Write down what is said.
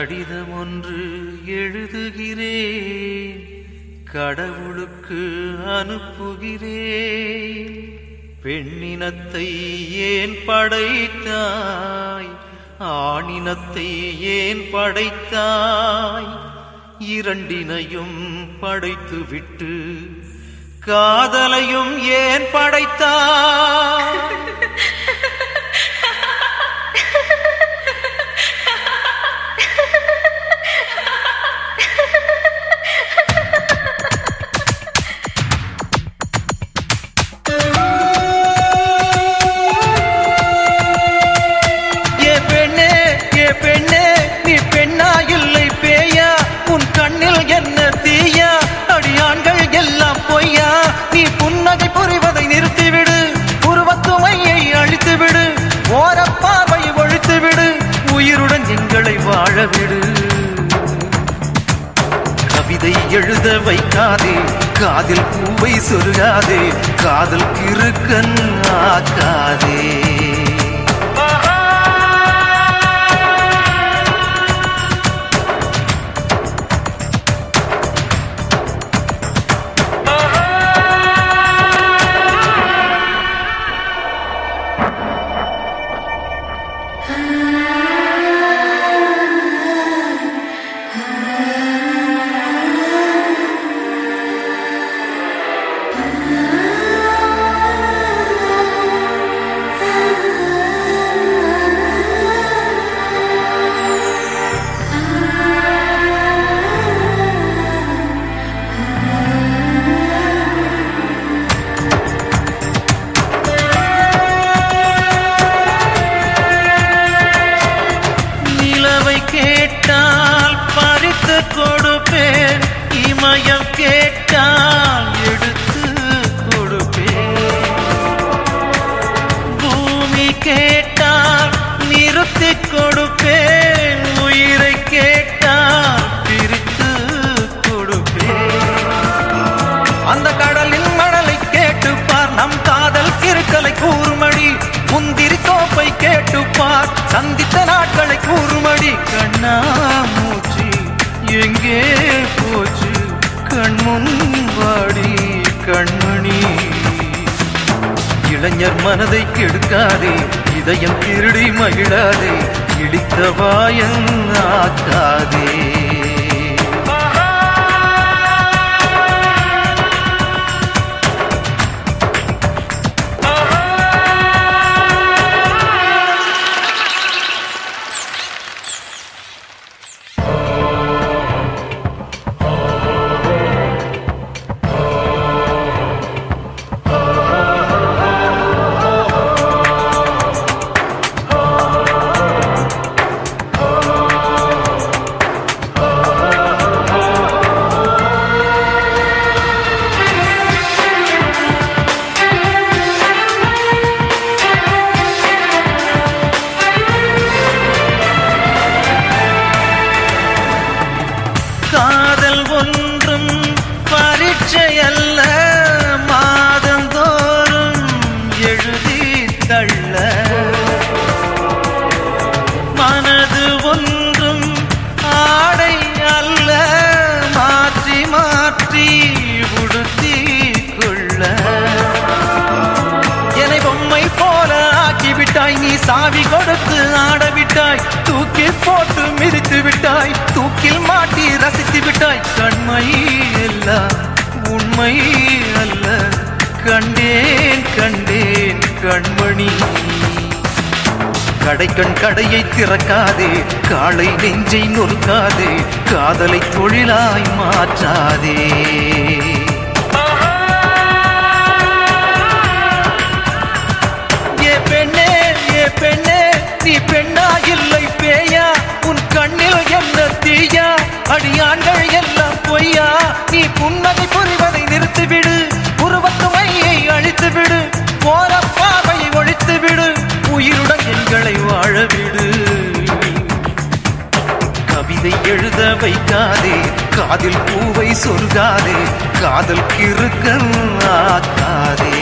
கடிதம் ஒன்று எழுதுகிறேன் கடவுளுக்கு அனுப்புகிறேன். பெண்ணினத்தை ஏன் படைத்தாய்? ஆணினத்தை ஏன் படைத்தாய்? இரண்டினையும் படைத்துவிட்டு காதலையும் ஏன் படைத்தாய்? வாழவிடு கவிதை எழுத வைக்காதே காதில் பூவை சொல்லாதே காதல் கிருக்கன் ஆக்காதே. கேட்டால் பறித்து கொள் கூறுமடி மூச்சு எங்கே போச்சு? கண்முன் வாடி கண்மணி. இளைஞர் மனதை கெடுக்காதே இதயம் திருடி மகிழாதே இடித்த வாயன் ஆக்காதே கண்டேன் கண்டேன் கண்மணி. கடைக்கண் கடையை திறக்காதே காலை நெஞ்சை நொறுக்காதே காதலை தொழிலாய் மாற்றாதே. ஏ பெண்ணே ஏ பெண்ணே நீ பெண்ணா இல்லை பேயா? உன் கண்ணில் என்ன தீயா? அடியாண்கள் எல்லாம் பொய்யா? நீ புன்னகை புரிவதை நிறுத்திவிடு. வைக்காதே காதில் பூவை சொல்காதே காதல் கிறுக்கன் ஆக்காதே.